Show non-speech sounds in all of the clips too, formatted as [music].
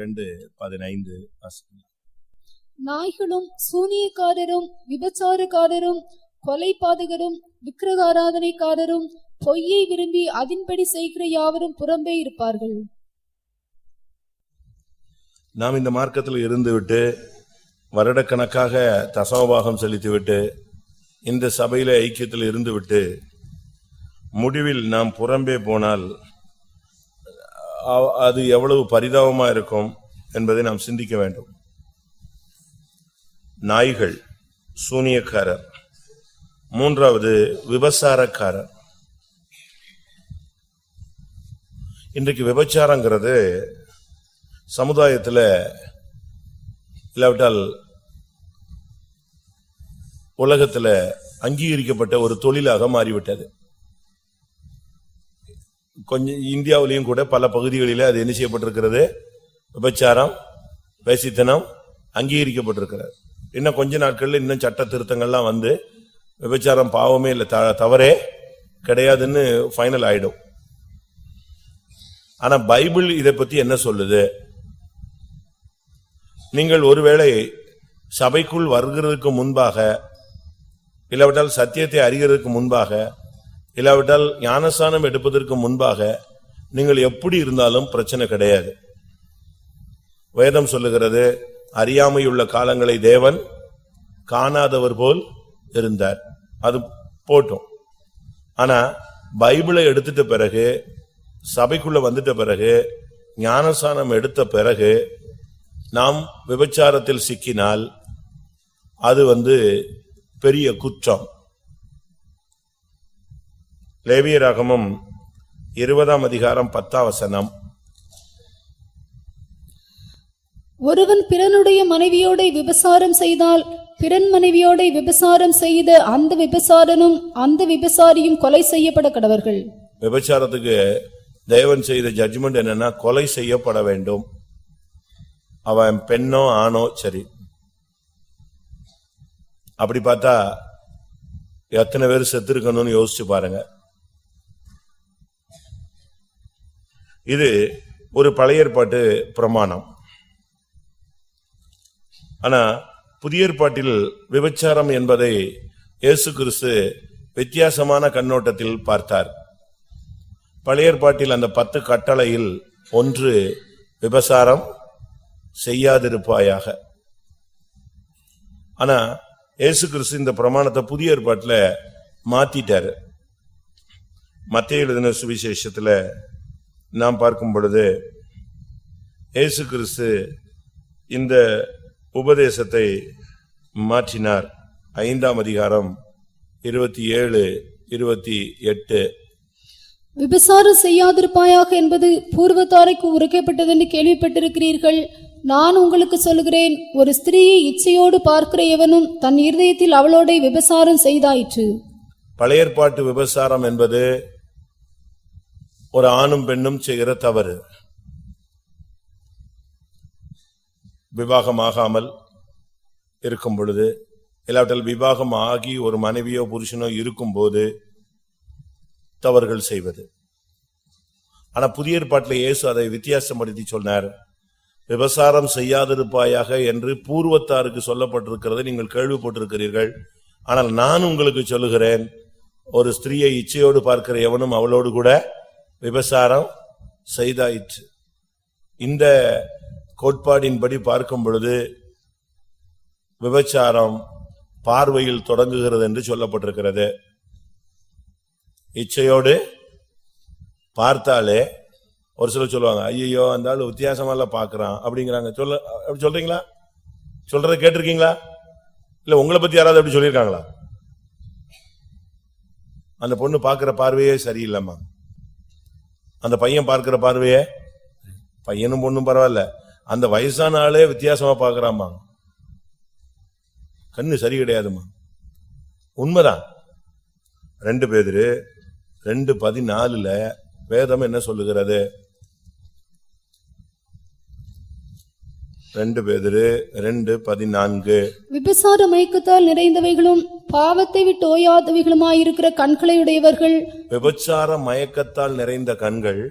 இரண்டு பதினைந்து நாய்களும் சூனியக்காரரும் விபச்சாரக்காரரும் கொலைபாதகரும் விக்கிரகாராதனைக்காரரும் பொய்யை விரும்பி அதின்படி செய்கிற யாவரும் புறம்பே இருப்பார்கள். நாம் இந்த மார்க்கத்தில் இருந்துவிட்டு வருடக்கணக்காக தசமபாகம் செலுத்திவிட்டு இந்த சபையில ஐக்கியத்தில் இருந்துவிட்டு முடிவில் நாம் புறம்பே போனால் அது எவ்வளவு பரிதாபமா இருக்கும்? என்பதை நாம் சிந்திக்க வேண்டும். நாய்கள் சூனியக்காரர். மூன்றாவது விபசாரக்காரர். இன்றைக்கு விபச்சாரங்கிறது சமுதாயத்தில் இல்லாவிட்டால் உலகத்தில் அங்கீகரிக்கப்பட்ட ஒரு தொழிலாக மாறிவிட்டது. கொஞ்சம் இந்தியாவிலையும் கூட பல பகுதிகளில் அது என்ன செய்யப்பட்டிருக்கிறது? விபச்சாரம் வேசித்தனம் அங்கீகரிக்கப்பட்டிருக்கிறது இன்னும் கொஞ்ச நாட்கள்ல இன்னும் சட்ட திருத்தங்கள்லாம் வந்து விபச்சாரம் பாவமே இல்லை த- தவறே கிடையாதுன்னு ஃபைனல் ஆயிடும். ஆனா பைபிள் இதை பத்தி என்ன சொல்லுது? நீங்கள் ஒருவேளை சபைக்குள் வருகிறதுக்கு முன்பாக இல்லாவிட்டால் சத்தியத்தை அறிகிறதுக்கு முன்பாக இல்லாவிட்டால் ஞானஸ்தானம் எடுப்பதற்கு முன்பாக நீங்கள் எப்படி இருந்தாலும் பிரச்சனை கிடையாது. வேதம் சொல்லுகிறது அறியாமையுள்ள காலங்களை தேவன் காணாதவர் போல் இருந்தார். அது போட்டும். ஆனா பைபிளை எடுத்துட்ட பிறகு சபைக்குள்ள வந்துட்ட பிறகு ஞானசானம் எடுத்த பிறகு நாம் விபச்சாரத்தில் சிக்கினால் அது வந்து பெரிய குற்றம். லேவியராகமம் இருபதாம் அதிகாரம் பத்தாம் வசனம். ஒருவன் பிறனுடைய மனைவியோட விபசாரம் செய்தால் பிறன் மனைவியோட விபசாரம் செய்த அந்த விபசாரனும் அந்த விபசாரியும் கொலை செய்யப்பட கடவர்கள் விபச்சாரத்துக்கு தேவன் செய்த ஜட்ஜ்மெண்ட் என்னன்னா கொலை செய்யப்பட வேண்டும். அவன் பெண்ணோ ஆணோ சரி. அப்படி பார்த்தா எத்தனை பேர் செத்து இருக்கணும்னு யோசிச்சு பாருங்க. இது ஒரு பழைய ஏற்பாட்டு பிரமாணம். ஆனா புதிய ஏற்பாட்டில் விபச்சாரம் என்பதை இயேசு கிறிஸ்து வித்தியாசமான கண்ணோட்டத்தில் பார்த்தார். பழைய ஏற்பாட்டில் அந்த பத்து கட்டளையில் ஒன்று விபசாரம் செய்யாதிருப்பாயாக. ஆனா இயேசு கிறிஸ்து இந்த பிரமாணத்தை புதிய ஏற்பாட்டில் மாத்திட்டாரு. மத்திய எழுதின சுவிசேஷத்தில் நாம் பார்க்கும் பொழுது இயேசு கிறிஸ்து இந்த உபதேசத்தை மாற்றினார். ஐந்தாம் அதிகாரம் இருபத்தி ஏழு இருபத்தி எட்டு. விபசாரம் செய்யாதிருப்பாயாக என்பது பூர்வத்தாரைக்கு உரைக்கப்பட்டதென்று கேள்விப்பட்டிருக்கிறீர்கள். நான் உங்களுக்கு சொல்லுகிறேன் ஒரு ஸ்திரீயை இச்சையோடு பார்க்கிற எவனும் தன் இருதயத்தில் அவளோட விபசாரம் செய்தாயிற்று. பழைய ஏற்பாட்டு விபசாரம் என்பது ஒரு ஆணும் பெண்ணும் செய்கிற தவறு. விவாகமாகாமல் இருக்கும் பொழுது இல்லாவிட்டால் விவாகம் ஆகி ஒரு மனைவியோ புருஷனோ இருக்கும்போது தவறுகள் செய்வது. ஆனால் புதிய ஏற்பாட்டில் இயேசு அதை வித்தியாசப்படுத்தி சொன்னார். விபசாரம் செய்யாதிருப்பாயாக என்று பூர்வத்தாருக்கு சொல்லப்பட்டிருக்கிறதை நீங்கள் கேள்விப்பட்டிருக்கிறீர்கள். ஆனால் நான் உங்களுக்கு சொல்லுகிறேன் ஒரு ஸ்திரீயை இச்சையோடு பார்க்கிற எவனும் அவளோடு கூட விபசாரம் செய்தாயிற்று. இந்த கோட்பாடின்படி பார்க்கும் பொழுது விபச்சாரம் பார்வையில் தொடங்குகிறது என்று சொல்லப்பட்டிருக்கிறது. இச்சையோடு பார்த்தாலே ஒரு சிலர் சொல்லுவாங்க ஐயோ அந்த ஆள் வித்தியாசமாலாம் பாக்குறான் அப்படிங்கிறாங்க. சொல்ல அப்படி சொல்றீங்களா? சொல்றத கேட்டிருக்கீங்களா? இல்ல உங்களை பத்தி யாராவது அப்படி சொல்லியிருக்காங்களா? அந்த பொண்ணு பார்க்கிற பார்வையே சரியில்லைம்மா. அந்த பையன் பார்க்கிற பார்வையே பையனும் பொண்ணும் பரவாயில்ல. அந்த வயசான ஆளே வித்தியாசமா பார்க்கறாம்மா கண்ணு சரி கிடையாதும்மா. உண்மைதான். ரெண்டு பேரு ரெண்டு பதினாலுல வேதம் என்ன சொல்லுகிறது? ரெண்டு பேரு ரெண்டு பதினான்கு. விபசார மயக்கத்தால் நிறைந்தவைகளும் பாவத்தை விட்டு ஓயாதவைகளுமாயிருக்கிற கண்களை உடையவர்கள் விபச்சார மயக்கத்தால் நிறைந்த கண்கள்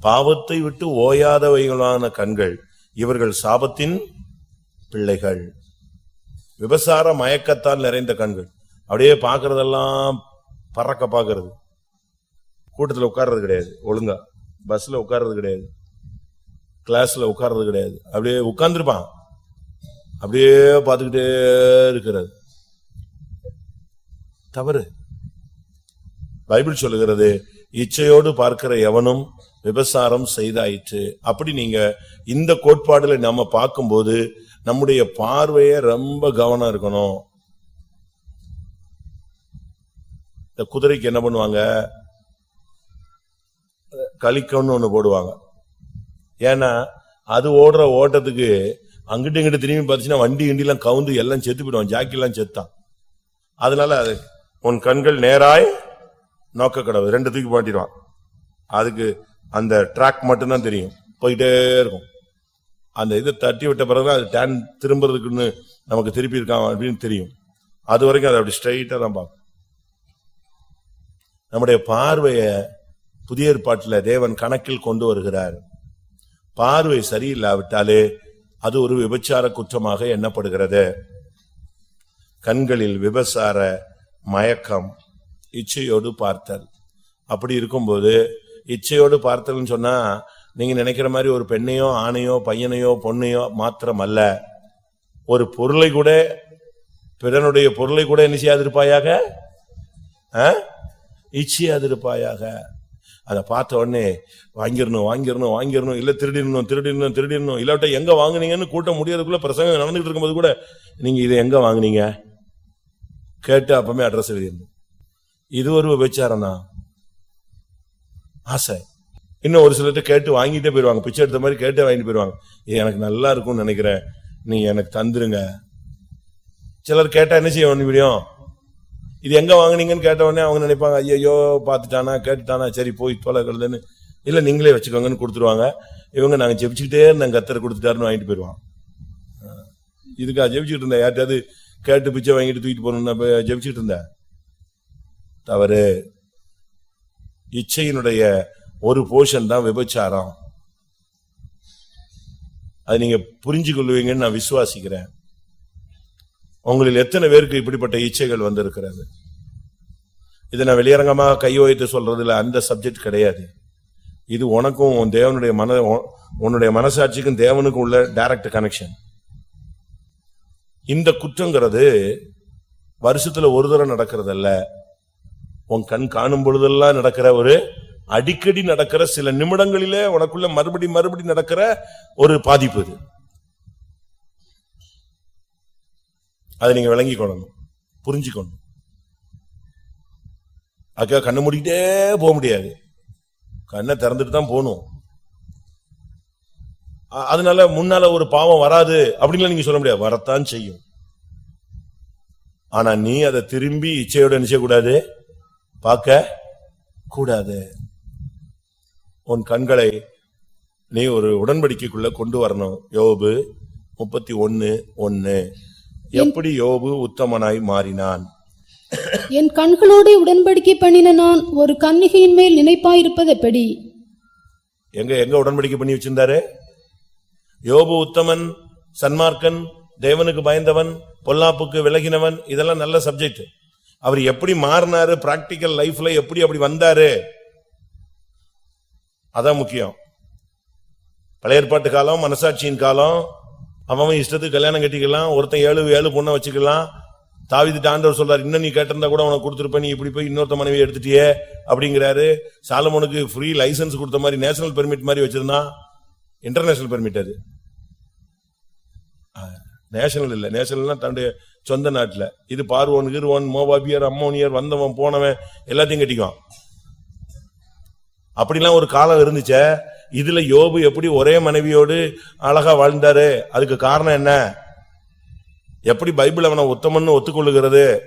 பாவத்தை விட்டு ஓயாதவைகளான கண்கள் இவர்கள் சாபத்தின் பிள்ளைகள். விபசார மயக்கத்தால் நிறைந்த கண்கள். அப்படியே பார்க்கறதெல்லாம் பறக்க பார்க்கறது. கூட்டத்தில் உட்கார்றது கிடையாது ஒழுங்கா. பஸ்ல உட்கார்றது கிடையாது. கிளாஸ்ல உட்கார்றது கிடையாது. அப்படியே உட்கார்ந்துருப்பான். அப்படியே பார்த்துக்கிட்டே இருக்கிறது. தவறு. பைபிள் சொல்லுகிறது இச்சையோடு பார்க்கிற எவனும் விபசாரம் செய்தாயிற்று. அப்படி நீங்க இந்த கோட்பாடுல நம்ம பார்க்கும்போது நம்முடைய பார்வைய ரொம்ப கவனம் இருக்கணும். இந்த குதிரைக்கு என்ன பண்ணுவாங்க? கலிக்கம்னு ஒண்ணு போடுவாங்க. ஏன்னா அது ஓடுற ஓட்டத்துக்கு அங்கிட்டு இங்கிட்டு திரும்பி பார்த்துச்சுன்னா வண்டி கிண்டிலாம் கவுந்து எல்லாம் செத்து போயிடுவான். ஜாக்கிலாம் செத்தான். அதனால அது உன் கண்கள் நேராய் நோக்க கடவுள் ரெண்டு தூக்கி மாட்டிடுவான் அதுக்கு அந்த ட்ராக் மட்டும்தான் தெரியும். போயிட்டே இருக்கும். அந்த இதை தட்டி விட்ட பிறகு அது டேன் திரும்புறதுக்குன்னு நமக்கு திருப்பி இருக்கான் அப்படின்னு தெரியும். அது வரைக்கும் அதை அப்படி ஸ்ட்ரைட்டா தான் பார்க்கும் நம்முடைய பார்வையை புதிய ஏற்பாட்டில் தேவன் கணக்கில் கொண்டு வருகிறார். பார்வை சரியில்லாவிட்டாலே அது ஒரு விபச்சார குற்றமாக எண்ணப்படுகிறது. கண்களில் விபசார மயக்கம் இச்சையோடு பார்த்தல். அப்படி இருக்கும்போது இச்சையோடு பார்த்தல்னு சொன்னா நீங்க நினைக்கிற மாதிரி ஒரு பெண்ணையோ ஆணையோ பையனையோ பொண்ணையோ மாத்திரம் அல்ல ஒரு பொருளை கூட பிறனுடைய பொருளை கூட என்ன செய்யாதிருப்பாயாக? ஆ? இச்சையாதிருப்பாயாக. அதை பார்த்த உடனே வாங்கிடணும் வாங்கிடணும் வாங்கிடணும் இல்ல திருடிடணும் திருடிடணும் திருடிடணும். இல்லாட்ட எங்க வாங்குனீங்கன்னு கூட்டம் முடியறதுக்குள்ள பிரசங்கம் நடந்துட்டு இருக்கும்போது கூட நீங்க இதை எங்க வாங்குனீங்க? கேட்டு அப்பமே அட்ரஸ் எழுதிடணும். இது ஒரு விபச்சாரம் தான் ஆசை. இன்னும் ஒரு சிலர்கிட்ட கேட்டு வாங்கிட்டே போயிருவாங்க. பிச்சை எடுத்த மாதிரி கேட்டே வாங்கிட்டு போயிருவாங்க. எனக்கு நல்லா இருக்கும்னு நினைக்கிறேன். நீ எனக்கு தந்துருங்க. சிலர் கேட்டா என்ன செய்ய முடியும் இது எங்க வாங்குனீங்கன்னு கேட்ட உடனே அவங்க நினைப்பாங்க ஐயோ பார்த்துட்டானா கேட்டுட்டானா சரி போய் தொலைகிறதுன்னு இல்ல நீங்களே வச்சுக்கோங்கன்னு கொடுத்துருவாங்க. இவங்க நாங்க ஜெபிச்சுக்கிட்டே இருந்தாங்க கத்தரை கொடுத்துட்டாருன்னு வாங்கிட்டு போயிருவான் இதுக்கா ஜெபிச்சுட்டு இருந்தேன். யார்கிட்டயாவது கேட்டு பிச்சை வாங்கிட்டு தூக்கிட்டு போகணும்னு ஜெபிச்சுட்டு இருந்தேன். தவறு. இச்சையினுடைய ஒரு போர்ஷன் தான் விபச்சாரம். அது நீங்க புரிஞ்சு கொள்வீங்கன்னு நான் விசுவாசிக்கிறேன். உங்களில் எத்தனை பேருக்கு இப்படிப்பட்ட இச்சைகள் வந்திருக்கிறது? இதை நான் வெளியரங்கமாக கையோய்த்து சொல்றதுல அந்த சப்ஜெக்ட் கிடையாது. இது உனக்கும் உன் தேவனுடைய மன உன்னுடைய மனசாட்சிக்கும் தேவனுக்கும் உள்ள டைரக்ட் கனெக்ஷன் இந்த குற்றங்கிறது வருஷத்துல ஒரு தடவை நடக்கிறதல்ல. உன் கண் காணும் பொழுதெல்லாம் நடக்கிற ஒரு அடிக்கடி நடக்கிற சில நிமிடங்களிலே உனக்குள்ள மறுபடி மறுபடி நடக்கிற ஒரு பாதிப்பு இது. அதை நீங்க விளங்கிக்கொள்ளணும். புரிஞ்சுக்கணும் அக்கா கண்ணை மூடிக்கிட்டே போக முடியாது. கண்ணை திறந்துட்டு தான் போகணும். அதனால முன்னால ஒரு பாவம் வராது அப்படின்னு நீங்க சொல்ல முடியாது. வரத்தான் செய்யும். ஆனா நீ அதை திரும்பி இச்சையோட நிச்சய கூடாது. பார்க்க கூடாது. உன் கண்களை நீ ஒரு உடன்படிக்கைக்குள்ள கொண்டு வரணும். யோபு முப்பத்தி ஒன்னு ஒன்னு. எப்படி யோபு உத்தமனாய் மாறினான்? என் கண்களோடு உடன்படிக்கை பண்ணின நான் ஒரு கன்னிகையின் மேல் நினைப்பாயிருப்பது எப்படி எங்க எங்க உடன்படிக்கை பண்ணி வச்சிருந்தாரு? யோபு உத்தமன் சன்மார்க்கன் தேவனுக்கு பயந்தவன் பொல்லாப்புக்கு விலகினவன் இதெல்லாம் நல்ல சப்ஜெக்ட் அவர் எப்படி மாறினாரு? பிராக்டிக்கல் லைஃப்ல எப்படி அப்படி வந்தாரு? அதான் முக்கியம். பழைய ஏற்பாட்டு காலம் மனசாட்சியின் காலம். அவன் இஷ்டத்துக்கு கல்யாணம் கட்டிக்கலாம் ஒருத்தன் ஏழு ஏழு பொண்ணை வச்சுக்கலாம். தாவிது ஆண்டவர் சொல்றாரு இன்னும் நீ கேட்டிருந்தா கூட உனக்கு கொடுத்துருப்ப நீ இப்படி போய் இன்னொருத்த மனைவி எடுத்துட்டியே அப்படிங்கிறாரு. சாலமோனுக்கு ஃப்ரீ லைசென்ஸ் கொடுத்த மாதிரி நேஷனல் பெர்மிட் மாதிரி வச்சிருந்தான். இன்டர்நேஷனல் பெர்மிட் அது. நேஷனல் இல்லை. நேஷனல்னா தன்னுடைய சொந்த நாட்டில். இது பார்வோன் கிருவோன் மோபாபியர் அம்மோனியர் வந்தவன் போனவன் எல்லாத்தையும் கட்டிக்குவான். அப்படிலாம் ஒரு காலம் இருந்துச்சே. இதுல யோபு எப்படி ஒரே மனைவியோடு அழகா வாழ்ந்தாரு? அதுக்கு காரணம் என்ன? எப்படி பைபிள் அவனை உத்தமன்னு ஒத்துக்கொள்ளுகிறது?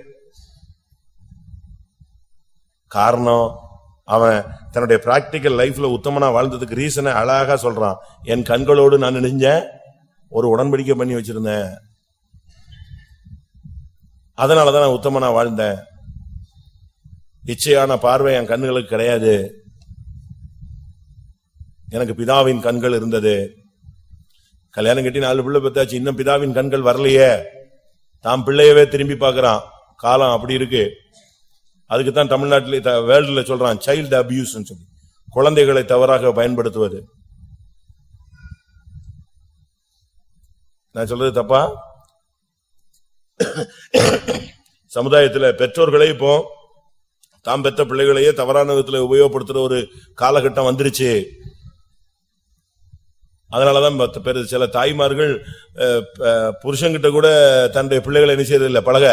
காரணம் அவன் தன்னுடைய பிராக்டிக்கல் லைஃப்ல உத்தமனா வாழ்ந்ததுக்கு ரீசனை அழகா சொல்றான். என் கண்களோடு நான் நினைஞ்சேன் ஒரு உடன்படிக்கை பண்ணி வச்சிருந்தேன். அதனாலதான் நான் உத்தமனா வாழ்ந்தேன். இச்சையான பார்வை என் கண்களுக்கு கிடையாது. எனக்கு பிதாவின் கண்கள் இருந்தது. கல்யாணம் கட்டி நாலு பிள்ளை பத்தாச்சு இன்னும் பிதாவின் கண்கள் வரலையே. தான் பிள்ளையவே திரும்பி பார்க்கறான். காலம் அப்படி இருக்கு. அதுக்கு தான் தமிழ்நாட்டிலே வேர்ல்டுல சொல்றான் சைல்டு அபியூஸ் சொல்லி. குழந்தைகளை தவறாக பயன்படுத்துவது. நான் சொல்றது தப்பா? சமுதாயத்தில் பெற்றோர்களே இப்போ தாம் பெற்ற பிள்ளைகளையே தவறான விதத்தில் உபயோகப்படுத்துற ஒரு காலகட்டம் வந்துருச்சு. அதனாலதான் பத்து பேர் சில தாய்மார்கள் புருஷங்கிட்ட புருஷன்கிட்ட கூட தன்னுடைய பிள்ளைகளை என்ன செய்யறது இல்ல பழக.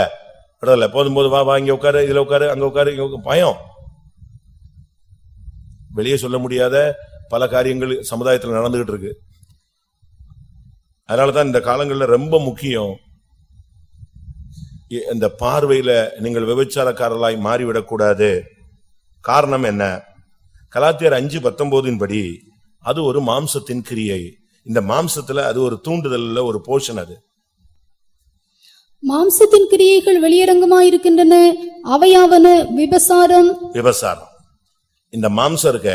விடல போதும் போது வா வா இங்க உட்காரு இதுல உட்காரு அங்க உட்காரு இங்க பயம். வெளியே சொல்ல முடியாத பல காரியங்கள் சமுதாயத்தில் நடந்துகிட்டு இருக்கு. அதனாலதான் இந்த காலங்கள்ல ரொம்ப முக்கியம். இந்த பார்வையில நீங்கள் விபச்சாரக்காரர்களாய் மாறிவிடக்கூடாது காரணம் என்ன? கலாத்தியர் அஞ்சு பத்தொன்பதின் படி அது ஒரு மாம்சத்தின் கிரியை. இந்த மாம்சத்துல அது ஒரு தூண்டுதல்ல ஒரு போர்ஷன் அது. மாம்சத்தின் கிரியைகள் வெளியரங்கமாயிருக்கின்றன. அவையாவன விபசாரம். விபசாரம். இந்த மாம்சம் இருக்க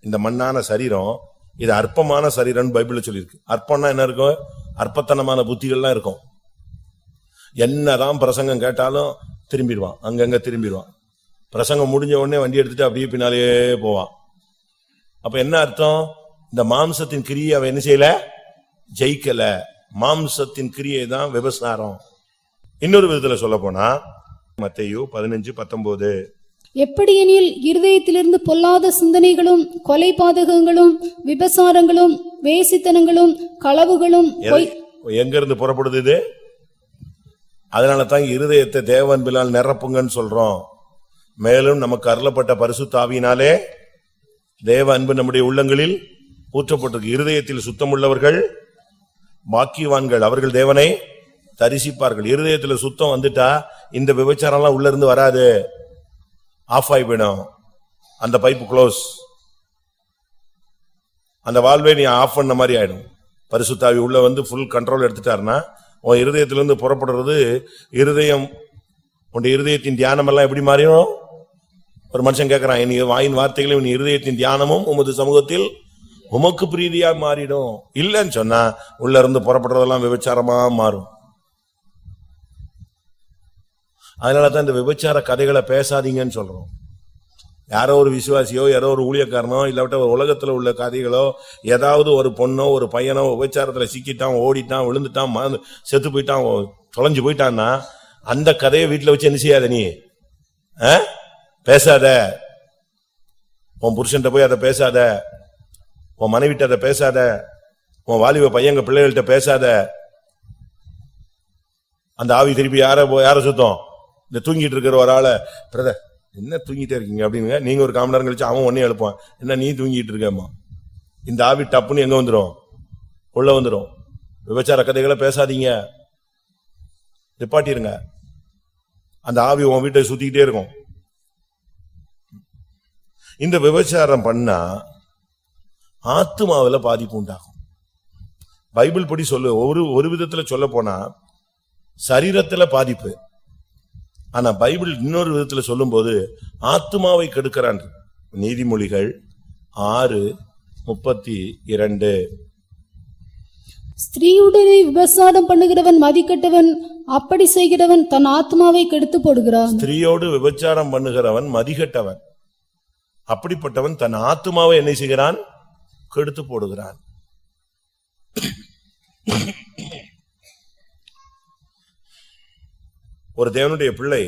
இந்த மண்ணான சரீரம் இது அற்பமான சரீரம் பைபிள்ல சொல்லியிருக்கு. அற்பம்னா என்ன இருக்கும்? அற்பத்தனமான புத்திகள்லாம் இருக்கும். என்னதான் பிரசங்கம் கேட்டாலும் திரும்பிடுவான். அங்கங்க திரும்பிடுவான். பிரசங்கம் முடிஞ்ச உடனே வண்டி எடுத்துட்டு அப்படியே பின்னாலேயே போவான். அப்ப என்ன அர்த்தம்? இந்த மாம்சத்தின் கிரியை அவன் என்ன செய்யல? ஜெயிக்கல. மாம்சத்தின் கிரியை தான் விபசாரம். இன்னொரு விதத்துல சொல்ல போனா மத்தையோ பதினஞ்சு பத்தொன்பது. எப்படியெனில் இருதயத்திலிருந்து பொல்லாத சிந்தனைகளும் கொலை பாதகங்களும் விபசாரங்களும் வேசித்தனங்களும் களவுகளும் எங்க இருந்து புறப்படுது இது? அதனால தான் இருதயத்தை தேவன்பிலால் நிரப்புங்கன்னு சொல்றோம். மேலும் நமக்கு அருளப்பட்ட பரிசுத்தாவியினாலே தேவ அன்பு நம்முடைய உள்ளங்களில் ஊற்றப்பட்டிருக்கு. இருதயத்தில் சுத்தமுள்ளவர்கள் பாக்கியவான்கள் அவர்கள் தேவனை தரிசிப்பார்கள். இருதயத்துல சுத்தம் வந்துட்டா இந்த விபச்சாரம்லாம் உள்ள இருந்து வராது. ஆஃப் ஆகி போயிடும். அந்த பைப்பு க்ளோஸ் அந்த வால்வே நீ ஆஃப் பண்ண மாதிரி ஆயிடும். பரிசுத்தாவி உள்ள வந்து ஃபுல் கண்ட்ரோல் எடுத்துட்டாருன்னா உன் இருதயத்திலிருந்து புறப்படுறது இருதயம் உன் இருதயத்தின் தியானம் எல்லாம் எப்படி மாறிடும்? ஒரு மனுஷன் கேட்கறான் நீ வாயின் வார்த்தைகளும் நீ இருதயத்தின் தியானமும் உமது சமூகத்தில் உமக்கு பிரீதியா மாறிடும். இல்லைன்னு சொன்னா உள்ள இருந்து புறப்படுறதெல்லாம் விபச்சாரமா மாறும். அதனால தான் இந்த விபச்சார கதைகளை பேசாதீங்கன்னு சொல்றோம். யாரோ ஒரு விசுவாசியோ யாரோ ஒரு ஊழியக்காரனோ இல்லாவிட்ட ஒரு உலகத்துல உள்ள கதைகளோ ஏதாவது ஒரு பொண்ணோ ஒரு பையனோ விபச்சாரத்துல சிக்கிட்டான் ஓடிட்டான் விழுந்துட்டான் மறந்து- செத்து போயிட்டான் தொலைஞ்சு போயிட்டான்னா அந்த கதையை வீட்டுல வச்சு என்ன செய்யாத நீ? ஆ? பேசாத. உன் புருஷன்ட்ட போய் அதை பேசாத. உன் மனைவிட்ட அதை பேசாத. உன் வாலிப பையங்க பிள்ளைகள்கிட்ட பேசாத. அந்த ஆவி திருப்பி யார போ- யார சுத்தம்? இந்த தூங்கிட்டு இருக்கிற ஒரு ஆளை பிரதர் என்ன தூங்கிட்டே இருக்கீங்க? அப்படிங்க நீங்க ஒரு காமன் நேரம் கழிச்சு அவன் ஒன்னே எழுப்பான் என்ன நீ தூங்கிட்டு இருக்கேம்மா இந்த ஆவி டப்புன்னு எங்க வந்துடும் உள்ள வந்துடும் விபச்சார கதைகளை பேசாதீங்க. நிப்பாட்டிருங்க. அந்த ஆவி உன் வீட்டை சுத்திக்கிட்டே இருக்கும். இந்த விபச்சாரம் பண்ணா ஆத்துமாவுல பாதிப்பு உண்டாகும். பைபிள் படி சொல்லு ஒரு ஒரு விதத்துல சொல்ல போனா சரீரத்துல பாதிப்பு. ஆனா பைபிள் இன்னொரு விதத்துல சொல்லும்போது ஆத்துமாவை கெடுக்கிறான். நீதிமொழிகள் ஆறு முப்பத்தி இரண்டு. ஸ்திரீயுடனே விபசாரம் பண்ணுகிறவன் மதிக்கட்டவன் அப்படி செய்கிறவன் தன் ஆத்மாவை கெடுத்து போடுகிறான். ஸ்திரீயோடு விபச்சாரம் பண்ணுகிறவன் மதிகட்டவன். அப்படிப்பட்டவன் தன் ஆத்துமாவை என்ன செய்கிறான்? கெடுத்து போடுகிறான். ஒரு தேவனுடைய பிள்ளை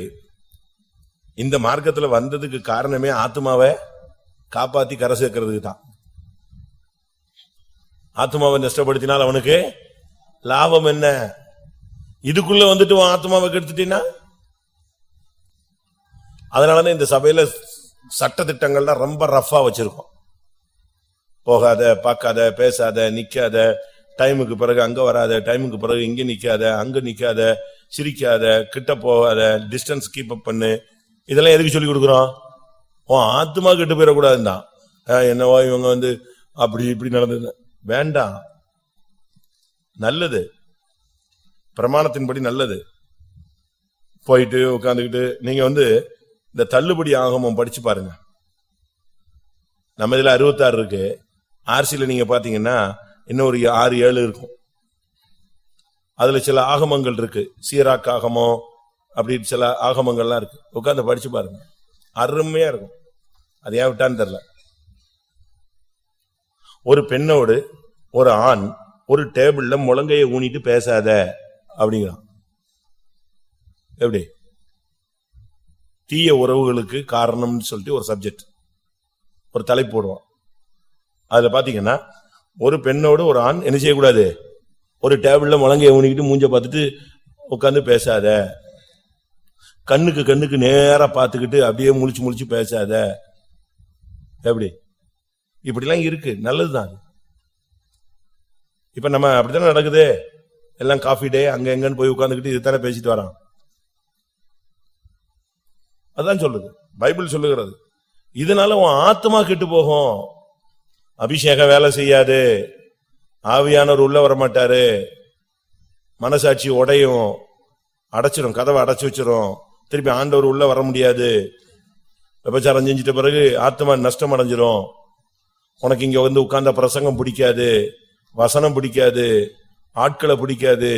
இந்த மார்க்கத்துல வந்ததுக்கு காரணமே ஆத்துமாவை காப்பாத்தி கரை சேர்க்கிறதுக்கு தான். ஆத்மாவை நஷ்டப்படுத்தினால் அவனுக்கு லாபம் என்ன? இதுக்குள்ள வந்துட்டு உன் ஆத்மாவை கெடுத்துட்டீன்னா? அதனாலதான் இந்த சபையில சட்ட திட்டங்கள்லாம் ரொம்ப ரஃபா வச்சிருக்கோம். போகாத பார்க்காத பேசாத நிக்காத டைமுக்கு பிறகு அங்க வராத டைமுக்கு பிறகு இங்க நிக்காத அங்க நிக்காத சிரிக்காத கிட்ட போகாத டிஸ்டன்ஸ் கீப் அப் பண்ணு. இதெல்லாம் எதுக்கு சொல்லி கொடுக்குறோம்? உன் ஆத்மா கெட்டு போயிடக்கூடாதுதான் தான் என்னவோ இவங்க வந்து அப்படி இப்படி நடந்தது. வேண்டாம். நல்லது. பிரமாணத்தின்படி நல்லது. போயிட்டு உட்காந்துக்கிட்டு நீங்க வந்து இந்த தள்ளுபடி ஆகமும் படிச்சு பாருங்க. நம்ம இதுல அறுபத்தாறு இருக்கு. ஆர்சியில நீங்க பாத்தீங்கன்னா இன்னும் ஒரு ஆறு ஏழு இருக்கும். அதுல சில ஆகமங்கள் இருக்கு. சீராக் ஆகமம் அப்படி சில ஆகமங்கள்லாம் இருக்கு. உட்காந்து படிச்சு பாருங்க. அருமையா இருக்கும். அது ஏன் விட்டான்னு தெரியல. ஒரு பெண்ணோடு ஒரு ஆண் ஒரு டேபிள்ல முழங்கையை ஊனிட்டு பேசாத அப்படிங்கிறான். எப்படி? தீய உறவுகளுக்கு காரணம்னு சொல்லிட்டு ஒரு சப்ஜெக்ட் ஒரு தலைப்பு போடுவான். அதுல பாத்தீங்கன்னா ஒரு பெண்ணோடு ஒரு ஆண் என்ன செய்யக்கூடாது? ஒரு டேபிள்ல முழங்கைய ஊனிக்கிட்டு மூஞ்ச பார்த்துட்டு உட்காந்து பேசாத. கண்ணுக்கு கண்ணுக்கு நேராக பார்த்துக்கிட்டு அப்படியே முழிச்சு முழிச்சு பேசாத. எப்படி? இப்படிலாம் இருக்கு. நல்லதுதான் அது. இப்ப நம்ம அப்படித்தானே நடக்குது? எல்லாம் காஃபி டே அங்க எங்கன்னு போய் உட்காந்துக்கிட்டு இதுதானே பேசிட்டு வரோம் அதான் சொல்லுது. பைபிள் சொல்லுகிறது. இதனால உன் ஆத்மா கெட்டு போகும். அபிஷேகம் வேலை செய்யாது. ஆவியானவர் உள்ள வரமாட்டாரு. மனசாட்சி உடையும் அடைச்சிரும் கதவை அடைச்சி வச்சிரும். திருப்பி ஆண்டவர் உள்ள வர முடியாது. விபச்சாரம் செஞ்சிட்ட பிறகு ஆத்மா நஷ்டம் அடைஞ்சிரும். உனக்கு இங்க வந்து உட்கார்ந்த பிரசங்கம் பிடிக்காது வசனம் பிடிக்காது ஆட்களை பிடிக்காது.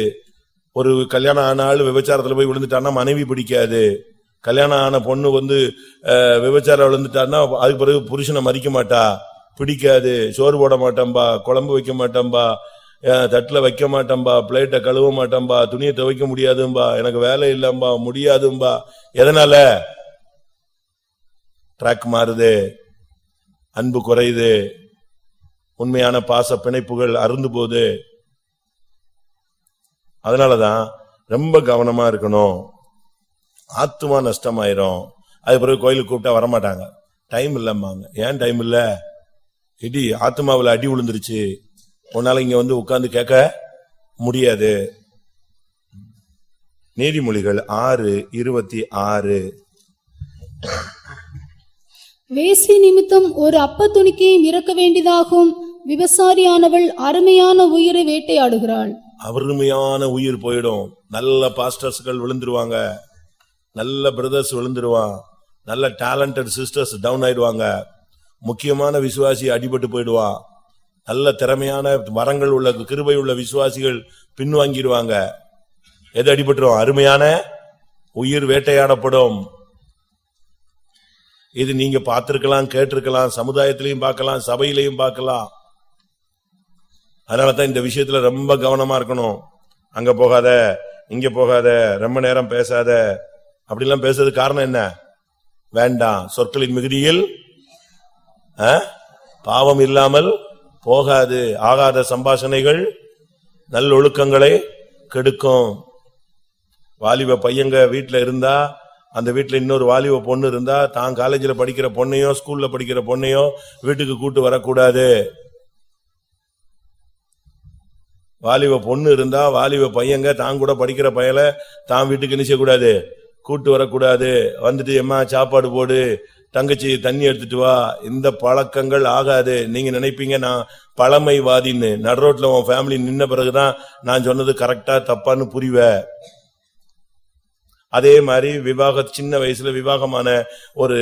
ஒரு கல்யாணம் ஆன ஆள் விபச்சாரத்துல போய் விழுந்துட்டான்னா மனைவி பிடிக்காது. கல்யாணம் ஆன பொண்ணு வந்து விபச்சாரம் விழுந்துட்டான்னா அதுக்கு பிறகு புருஷனை மறிக்க மாட்டா. பிடிக்காது. சோறு போட மாட்டோம்பா குழம்பு வைக்க மாட்டோம்பா தட்டில் வைக்க மாட்டேன்பா பிளேட்டை கழுவ மாட்டேன்பா துணியை துவைக்க முடியாதும்பா எனக்கு வேலை இல்லம்பா முடியாதும்பா எதனால? ட்ராக் மாறுது அன்பு குறையுது உண்மையான பாச பிணைப்புகள் அருந்து போகுது. அதனாலதான் ரொம்ப கவனமா இருக்கணும். ஆத்துமா நஷ்டமாயிரும். அது பிறகு கோயிலுக்கு கூப்பிட்டா வரமாட்டாங்க. டைம் இல்லம்மாங்க ஏன் டைம் இல்லை? இடி ஆத்மாவுல அடி விழுந்துருச்சு உன்னால இங்க வந்து உட்கார்ந்து கேட்க முடியாது. நீதிமொழிகள் ஆறு இருபத்தி ஆறு. வேசி நிமித்தம் ஒரு அப்ப துணிக்கையும் இறக்க வேண்டியதாகும். விபசாரியானவள் அருமையான உயிரை வேட்டையாடுகிறாள். அருமையான உயிர் போயிடும். நல்ல பாஸ்டர்ஸ்கள் விழுந்துருவாங்க. நல்ல பிரதர்ஸ் விழுந்துருவான். நல்ல டேலண்டட் சிஸ்டர்ஸ் டவுன் ஆயிடுவாங்க. முக்கியமான விசுவாசி அடிபட்டு போயிடுவான் நல்ல திறமையான மரங்கள் உள்ள கிருபை உள்ள விசுவாசிகள் பின்வாங்கிடுவாங்க. எது அடிபட்டுரும்? அருமையான உயிர் வேட்டையாடப்படும். இது நீங்க பார்த்திருக்கலாம் கேட்டிருக்கலாம் சமுதாயத்திலையும் பார்க்கலாம் சபையிலையும் பார்க்கலாம். அதனாலதான் இந்த விஷயத்துல ரொம்ப கவனமா இருக்கணும். அங்க போகாத இங்க போகாத ரொம்ப நேரம் பேசாத. அப்படிலாம் பேசுறது காரணம் என்ன? வேண்டாம். சொற்களின் மிகுதியில் பாவம் இல்லாமல் போகாது. ஆகாத சம்பாஷணைகள் நல்லொழுக்கங்களை கெடுக்கும். வாலிப பையங்க வீட்டில் இருந்தா அந்த வீட்டில் இன்னொரு வாலிப பொண்ணு இருந்தா தான் காலேஜில் படிக்கிற பொண்ணையோ ஸ்கூல்ல படிக்கிற பொண்ணையோ வீட்டுக்கு கூட்டு வரக்கூடாது. வாலிப பொண்ணு இருந்தா வாலிப பையங்க தான் கூட படிக்கிற பயலை தான் வீட்டுக்கு நினைச்சக்கூடாது கூட்டு வரக்கூடாது. வந்துட்டு எம்மா சாப்பாடு போடு. தங்கச்சி தண்ணி எடுத்துட்டு வா. இந்த பழக்கங்கள் ஆகாது. நீங்க நினைப்பீங்க நான் பழமைவாதின்னு. நடுரோட்ல உன் ஃபேமிலி நின்ன பிறகுதான் நான் சொன்னது கரெக்டா தப்பான்னு புரிவ. அதே மாதிரி விவாக சின்ன வயசுல விவாகமான ஒரு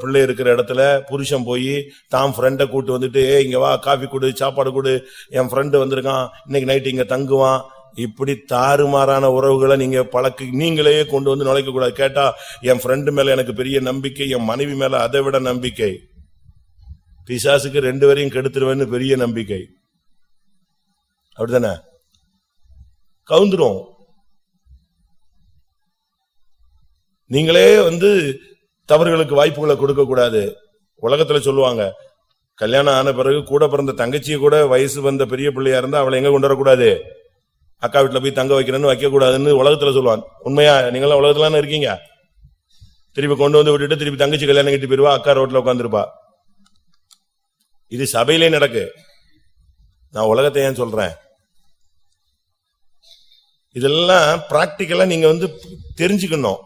பிள்ளை இருக்கிற இடத்துல புருஷன் போய் தான் ஃப்ரெண்டை கூட்டு வந்துட்டு ஏ இங்க வா காஃபி கொடு சாப்பாடு கொடு. என் ஃப்ரெண்டு வந்திருக்கான். இன்னைக்கு நைட்டு இங்க தங்குவான். இப்படி தாறுமாறான உறவுகளை நீங்க பழக்க நீங்களே கொண்டு வந்து நுழைக்க கூடாது. கேட்டா என் ஃப்ரெண்டு மேல எனக்கு பெரிய நம்பிக்கை என் மனைவி மேல அதை விட நம்பிக்கை. பிசாசுக்கு ரெண்டு வரையும் கெடுத்துருவேன்னு பெரிய நம்பிக்கை. அப்படிதானே கவுந்துரும். நீங்களே வந்து தவறுகளுக்கு வாய்ப்புகளை கொடுக்க கூடாது. உலகத்துல சொல்லுவாங்க கல்யாணம் ஆன பிறகு கூட பிறந்த தங்கச்சியை கூட வயசு வந்த பெரிய பிள்ளையா இருந்தா அவளை எங்க கொண்டு வரக்கூடாது? அக்கா வீட்டுல போய் தங்க வைக்கிறேன்னு வைக்கக்கூடாதுன்னு உலகத்தில் உலகத்துல சொல்லுவான். உண்மையா? நீங்களாம் உலகத்துல இருக்கீங்க? திருப்பி கொண்டு வந்து விட்டுட்டு திருப்பி தங்கச்சி கல்யாணம் கட்டி போயிருவா அக்கா ரோட்ல உட்காந்துருப்பா இது சபையிலே நடக்கு. நான் உலகத்தை ஏன் சொல்றேன்? இதெல்லாம் பிராக்டிக்கலா நீங்க வந்து தெரிஞ்சுக்கணும்.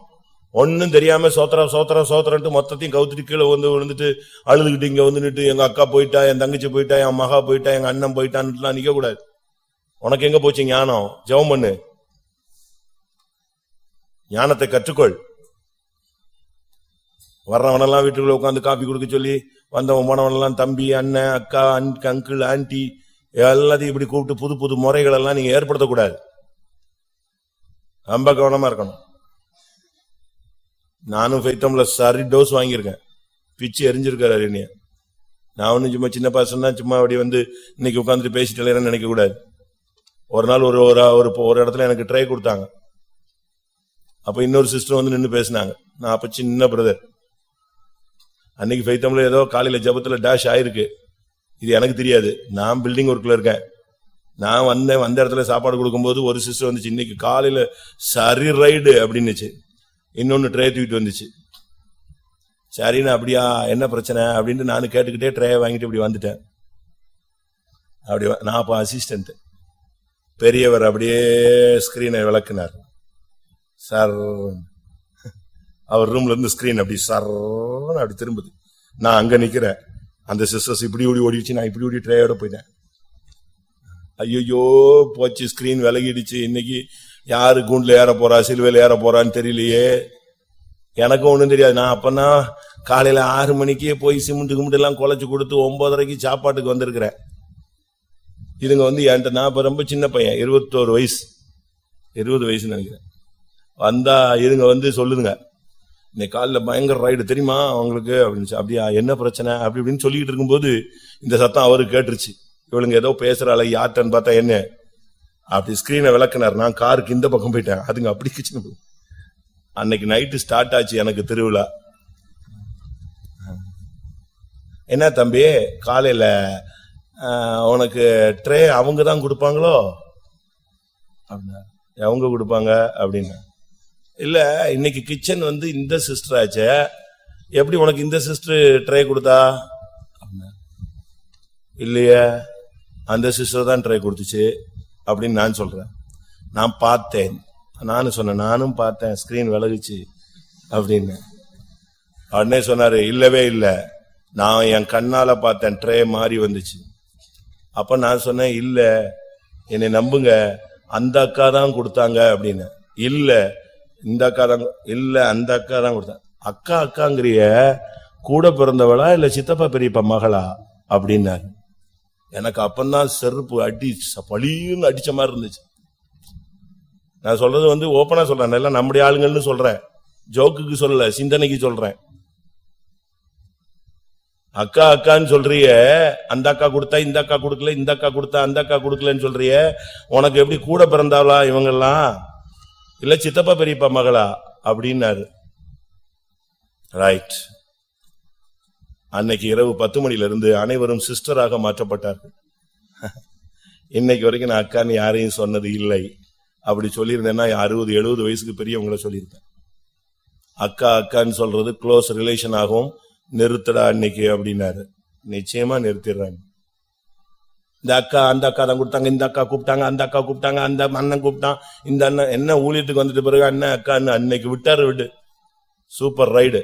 ஒண்ணும் தெரியாம சோத்திர சோத்திர சோத்திரன்ட்டு மொத்தத்தையும் கவுத்துட்டு கீழே வந்து விழுந்துட்டு அழுதுகிட்டு இங்க வந்துட்டு எங்கள் எங்க அக்கா போயிட்டா என் தங்கச்சி போயிட்டா என் மகா போயிட்டா எங்க அண்ணன் போயிட்டான்னுலாம் நிக்க கூடாது உனக்கு எங்க போச்சு ஞானம்? ஜெபம் பண்ணு. ஞானத்தை கற்றுக்கொள். வர்றவனெல்லாம் வீட்டுக்குள்ள உட்காந்து காப்பி கொடுக்க சொல்லி வந்தவன் போனவனெல்லாம் தம்பி அண்ணன் அக்கா அங்கிள் ஆண்டி எல்லாத்தையும் இப்படி கூப்பிட்டு புது புது முறைகள் எல்லாம் நீங்க ஏற்படுத்தக்கூடாது ரொம்ப கவனமா இருக்கணும். நானும் ஃபைத்தம்ல சரி டோஸ் வாங்கியிருக்கேன். பிச்சு எரிஞ்சிருக்காரு அருணியா. நான் ஒன்றும் சும்மா சின்ன பசங்க சும்மா அப்படி வந்து இன்னைக்கு உட்காந்துட்டு பேசிட்டு நினைக்க கூடாது. ஒரு நாள் ஒரு ஒரு ஒரு ஒரு இடத்துல எனக்கு ட்ரை கொடுத்தாங்க. அப்ப இன்னொரு சிஸ்டர் வந்து நின்று பேசினாங்க. நான் அப்ப சின்ன பிரதர் அன்னைக்கு ஃபைத்தம்ல ஏதோ காலையில ஜபத்துல டேஷ் ஆயிருக்கு. இது எனக்கு தெரியாது. நான் பில்டிங் ஒர்க்ல இருக்கேன். நான் வந்தேன் வந்த இடத்துல சாப்பாடு கொடுக்கும்போது ஒரு சிஸ்டர் வந்துச்சு. இன்னைக்கு காலையில சரி ரைடு அப்படின்னுச்சு. இன்னொன்னு ட்ரே தூக்கிட்டு வந்துச்சு. சரின்னு அப்படியா என்ன பிரச்சனை அப்படின்ட்டு நானும் கேட்டுக்கிட்டே ட்ரேயை வாங்கிட்டு இப்படி வந்துட்டேன். அப்படி நான் அப்போ அசிஸ்டன்ட்டு பெரியவர் அப்படியே ஸ்கிரீனை விளக்குனார். சார் அவர் ரூம்ல இருந்து ஸ்கிரீன் அப்படி சர்ன்னு அப்படி திரும்புது. நான் அங்க நிக்கிறேன். அந்த சிஸ்டர்ஸ் இப்படி ஓடி ஓடிச்சு நான் இப்படி ஓடி ட்ரேயோட போயிட்டேன். ஐயோ போச்சு ஸ்கிரீன் விலகிடுச்சு. இன்னைக்கு யாரு கூண்டில் ஏற போறா சிலுவையில் ஏற போறான்னு தெரியலையே. எனக்கும் ஒண்ணும் தெரியாது. நான் அப்பனா காலையில ஆறு மணிக்கே போய் சிமெண்ட் கிமெண்ட் எல்லாம் குலைச்சு கொடுத்து ஒன்பதரைக்கு சாப்பாட்டுக்கு வந்திருக்கிறேன். இதுங்க வந்து என்கிட்ட நான் இப்ப ரொம்ப சின்ன பையன் இருபத்தோரு வயசு. இருபது வயசுன்னு நினைக்கிறேன். வந்தா இதுங்க வந்து சொல்லுதுங்க இந்த காலைல பயங்கர ரைடு தெரியுமா அவங்களுக்கு அப்படின்னு அப்படியா என்ன பிரச்சனை? அப்படி இப்படின்னு சொல்லிட்டு இருக்கும்போது இந்த சத்தம் அவருக்கு கேட்டுருச்சு. இவளுங்க ஏதோ பேசுறாள் யார்ட்டன்னு பார்த்தா என்ன? அப்படி ஸ்கிரீனை விளக்குனார். நான் காருக்கு இந்த பக்கம் போயிட்டேன். அதுங்க அப்படி கிச்சன் அன்னைக்கு நைட்டு ஸ்டார்ட் ஆச்சு எனக்கு திருவிழா. என்ன தம்பி காலையில உனக்கு ட்ரே அவங்க தான் கொடுப்பாங்களோ? அப்படின்னா அவங்க கொடுப்பாங்க அப்படின்னு. இல்லை இன்னைக்கு கிச்சன் வந்து இந்த சிஸ்டர் ஆச்சு. எப்படி உனக்கு இந்த சிஸ்டர் ட்ரே கொடுத்தா? இல்லையே அந்த சிஸ்டர் தான் ட்ரை கொடுத்துச்சு அப்படின்னு நான் சொல்றேன். நான் பார்த்தேன். நானும் சொன்னேன் நானும் பார்த்தேன் ஸ்கிரீன் விலகுச்சு அப்படின்னு. உடனே சொன்னாரு இல்லவே இல்லை. நான் என் கண்ணால பார்த்தேன் ட்ரே மாறி வந்துச்சு. அப்ப நான் சொன்னேன் இல்ல என்னை நம்புங்க. அந்த அக்கா தான் கொடுத்தாங்க அப்படின்னு. இல்ல இந்த அக்கா தான் இல்ல அந்த அக்கா தான் கொடுத்தாங்க அக்கா அக்காங்கிறிய கூட பிறந்தவளா இல்ல சித்தப்பா பெரியப்பா மகளா? அப்படின்னாரு. எனக்கு அப்பந்தான் செருப்பு அடி ச- அடிச்ச மாதிரி இருந்துச்சு. நான் சொல்றது வந்து ஓப்பனா சொல்றேன் எல்லாம் நம்முடைய ஆளுங்கள்னு சொல்றேன். ஜோக்குக்கு சொல்லல சிந்தனைக்கு சொல்றேன். அக்கா அக்கான்னு சொல்றிய அந்த அக்கா கொடுத்தா இந்த அக்கா கொடுக்கல இந்த அக்கா கொடுத்தா அந்த அக்கா கொடுக்கலன்னு சொல்றிய உனக்கு எப்படி கூட பிறந்தாளா இவங்கெல்லாம்? இல்ல சித்தப்பா பெரியப்பா மகளா? அப்படின்னாரு. ரைட் அன்னைக்கு இரவு பத்து மணில இருந்து அனைவரும் சிஸ்டராக மாற்றப்பட்டார்கள். இன்னைக்கு வரைக்கும் நான் அக்கான்னு யாரையும் சொன்னது இல்லை. அப்படி சொல்லியிருந்தேன்னா அறுபது எழுபது வயசுக்கு பெரியவங்கள சொல்லியிருந்தேன் அக்கா அக்கான்னு சொல்றது க்ளோஸ் ரிலேஷன் ஆகும். நிறுத்தடா அன்னைக்கு அப்படின்னாரு. நிச்சயமா நிறுத்திடுறாங்க. இந்த அக்கா அந்த அக்கா தான் கொடுத்தாங்க இந்த அக்கா கூப்பிட்டாங்க அந்த அக்கா கூப்பிட்டாங்க அந்த அண்ணன் கூப்பிட்டான் இந்த அண்ணன் என்ன ஊழியத்துக்கு வந்துட்டு பிறகு அண்ணன் அக்கான்னு அன்னைக்கு விட்டாரு விடு. சூப்பர் ரைடு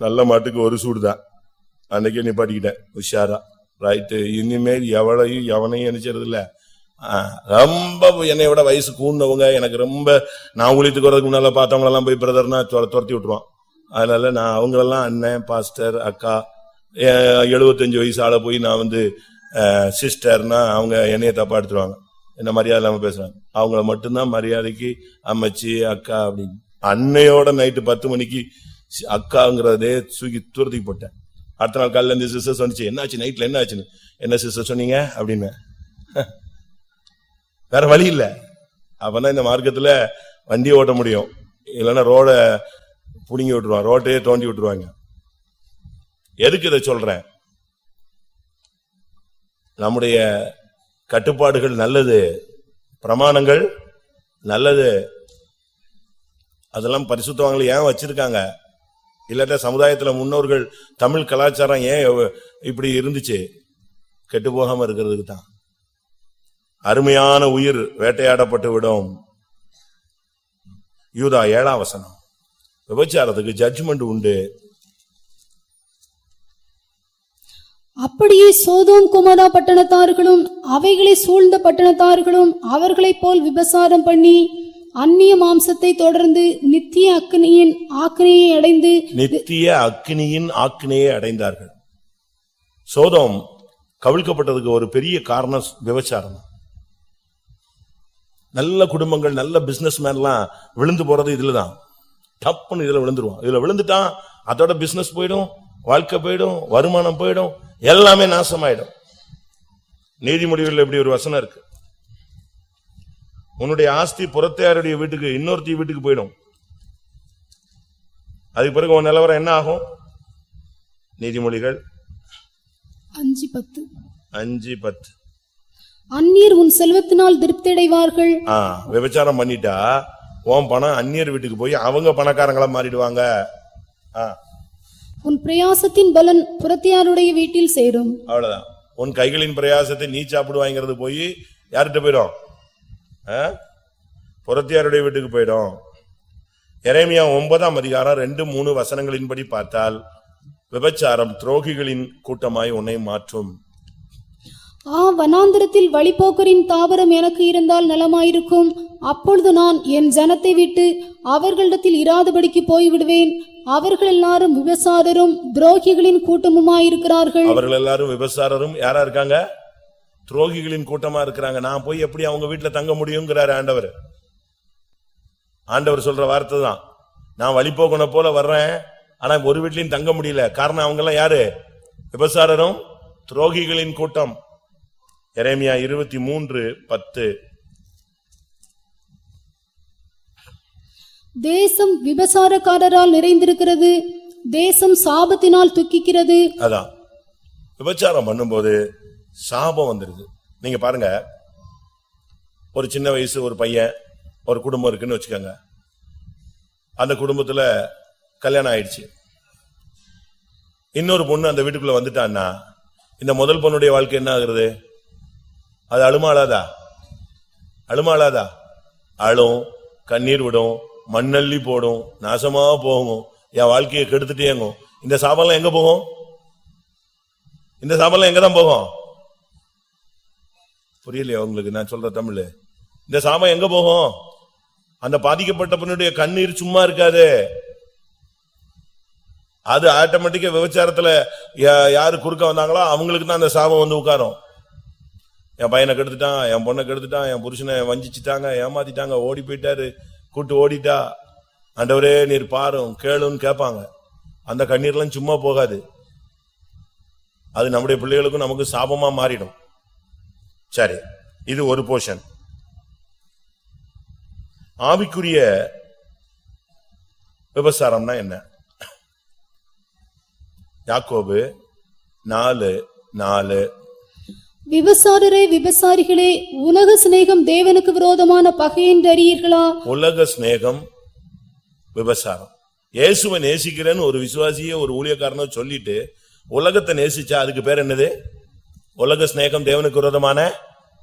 நல்ல மாட்டுக்கு ஒரு சூடு தான். அன்னைக்கே நிப்பாட்டிக்கிட்டேன் உஷாரா. ரைட்டு இனிமேல் எவளையும் எவனையும் நினைச்சது இல்ல ஆ, ரொம்ப என்னை விட வயசு கூண்டவங்க எனக்கு ரொம்ப நான் ஊழியத்துக்கு வரதுக்கு முன்னால பார்த்தவங்க எல்லாம் போய் பிரதர்னா துரத்தி விட்டுருவான். அதனால நான் அவங்களெல்லாம் அண்ணன் பாஸ்டர் அக்கா எழுபத்தஞ்சு வயசு ஆள போய் நான் வந்து சிஸ்டர்னா அவங்க என்னைய தப்பா எடுத்துருவாங்க. என்ன மரியாதை இல்லாம பேசுறாங்க. அவங்கள மட்டும்தான் மரியாதைக்கு அம்மச்சி அக்கா அப்படின்னு. அன்னையோட நைட்டு பத்து மணிக்கு அக்காங்கிறதே தூக்கி தூரத்துக்கு போட்டேன். அடுத்த நாள் காலையில் இருந்து சிஸ்டர் சொன்னிச்சு என்னாச்சு நைட்ல என்ன ஆச்சுன்னு என்ன சிஸ்டர் சொன்னீங்க? அப்படின்னு. [laughs] வேற வழி இல்லை. அப்பதான் இந்த மார்க்கத்துல வண்டி ஓட்ட முடியும். இல்லைன்னா ரோட புடுங்கி விட்டுருவான் ரோட்டையே தோண்டி விட்டுருவாங்க. எதுக்கு இதை சொல்றேன்? நம்முடைய கட்டுப்பாடுகள் நல்லது பிரமாணங்கள் நல்லது. அதெல்லாம் பரிசுத்தவங்களை ஏன் வச்சிருக்காங்க? இல்லாட்ட சமுதாயத்தில் முன்னோர்கள் தமிழ் கலாச்சாரம் ஏன் இப்படி இருந்துச்சு? கெட்டு போகாம இருக்கிறதுக்கு தான். அருமையான உயிர் வேட்டையாடப்பட்டு விடும். யூதா ஏழாம் வசனம். விபச்சாரத்துக்கு ஜட்ஜ்மெண்ட் உண்டு. அப்படியே சோதோம் குமாரா பட்டணத்தார்களும் அவைகளை சூழ்ந்த பட்டணத்தார்களும் அவர்களைப் போல் விபசாரம் பண்ணி அந்நிய மாம்சத்தை தொடர்ந்து நித்திய அக்னியின் ஆக்கினையை அடைந்து நித்திய அக்னியின் ஆக்கினையை அடைந்தார்கள். சோதம் கவிழ்க்கப்பட்டதுக்கு ஒரு பெரிய காரணம் விபச்சாரம். நல்ல குடும்பங்கள் நல்ல பிசினஸ் மேன்லாம் விழுந்து போறது இதுலதான். டப்புன்னு இதுல விழுந்துருவான். இதுல விழுந்துட்டான் அதோட பிசினஸ் போயிடும் வாழ்க்கை போயிடும் வருமானம் போயிடும் எல்லாமே நாசமாயிடும். நீதிமொழிகளில் இப்படி ஒரு வசனம் இருக்கு. உன்னுடைய ஆஸ்தி புறத்தையாருடைய வீட்டுக்கு இன்னொருத்தி வீட்டுக்கு போயிடும். அதுக்கு பிறகு உன் நிலவரம் என்ன ஆகும்? நீதிமொழிகள். அஞ்சு பத்து. அஞ்சு பத்து. அந்நியர் உன் செல்வத்தினால் திருப்தியடைவார்கள். ஆ விபச்சாரம் பண்ணிட்டா உன் பணம் அந்நியர் வீட்டுக்கு போய் அவங்க பணக்காரங்களா மாறிடுவாங்க. உன் பிரயாசத்தின் பலன் புறத்தியாருடைய வீட்டில் சேரும். அவ்வளவுதான். உன் கைகளின் பிரயாசத்தை நீ சாப்பிடுவாங்கிறது போய் யார்கிட்ட போயிடும்? புறத்தியாருடைய வீட்டுக்கு போயிடும். எரேமியா ஒன்பதாம் அதிகாரம் ரெண்டு மூணு வசனங்களின்படி பார்த்தால் விபச்சாரம் துரோகிகளின் கூட்டமாய் உன்னை மாற்றும். ஆ வனாந்திரத்தில் வழிபோக்கரின் தாவரம் எனக்கு இருந்தால் நலமாயிருக்கும். அப்பொழுது நான் என் ஜனத்தை விட்டு அவர்களிடத்தில் இராதபடிக்கு போய்விடுவேன். அவர்கள் எல்லாரும் விபசாரரும் துரோகிகளின் கூட்டமுமா இருக்கிறார்கள் அவர்கள் எல்லாரும் விபசாரரும் யாரா இருக்காங்க? துரோகிகளின் கூட்டமா இருக்கிறாங்க. நான் போய் எப்படி அவங்க வீட்டுல தங்க முடியுங்கிறாரு ஆண்டவர். ஆண்டவர் சொல்ற வார்த்தை தான். நான் வழிபோக்கனை போல வர்றேன் ஆனா ஒரு வீட்லயும் தங்க முடியல. காரணம் அவங்க எல்லாம் யாரு? விபசாரரும் துரோகிகளின் கூட்டம். எரேமியா இருபத்தி மூன்று பத்து. தேசம் விபசாரக்காரரால் நிறைந்திருக்கிறது. தேசம் சாபத்தினால் துக்கிக்கிறது. அதான். விபச்சாரம் பண்ணும்போது சாபம் வந்துருது. நீங்க பாருங்க. ஒரு சின்ன வயசு ஒரு பையன் ஒரு குடும்பம் இருக்குன்னு வச்சுக்கோங்க. அந்த குடும்பத்துல கல்யாணம் ஆயிடுச்சு. இன்னொரு பொண்ணு அந்த வீட்டுக்குள்ள வந்துட்டான்னா இந்த முதல் பொண்ணுடைய வாழ்க்கை என்ன ஆகுறது? அது அழுமாளாதா அழுமாளாதா அழும் கண்ணீர் விடும் மண்ணள்ளி போடும் நாசமா போகும். என் வாழ்க்கையை கெடுத்துட்டேங்க இந்த சாபம்லாம் எங்க போகும்? இந்த சாபம்லாம் எங்க தான் போகும்? புரியலையா உங்களுக்கு? நான் சொல்ற தமிழ். இந்த சாபம் எங்க போகும்? அந்த பாதிக்கப்பட்ட பெண்ணுடைய கண்ணீர் சும்மா இருக்காது. அது ஆட்டோமேட்டிக்கா விபச்சாரத்துல யா- யாரு குறுக்க வந்தாங்களோ அவங்களுக்கு தான் அந்த சாபம் வந்து உட்காரும். என் பையனை கெடுத்துட்டான் என் பொண்ணை கெடுத்துட்டான் என் புருஷனை வஞ்சிச்சிட்டாங்க ஏமாத்திட்டாங்க ஓடி போயிட்டாரு கூட்டு ஓடிட்டா. ஆண்டவரே நீர் பாரும் கேளுன்னு கேட்பாங்க. அந்த கண்ணீர்லாம் சும்மா போகாது. அது நம்முடைய பிள்ளைகளுக்கும் நமக்கு சாபமா மாறிடும். சரி இது ஒரு போர்ஷன். ஆவிக்குரிய விபசாரம்னா என்ன? யாக்கோபு நாலு நாலு விபசாரரே விபசாரிகளே உலக சிநேகம் தேவனுக்கு விரோதமான பகையின் அறியீர்களா? உலக சிநேகம் விபசாரம். இயேசுவை நேசிக்கிறேன்னு ஒரு விசுவாசிய ஒரு ஊழியக்காரனோ சொல்லிட்டு உலகத்தை நேசிச்சா அதுக்கு பேர் என்னது? உலக சிநேகம் தேவனுக்கு விரோதமான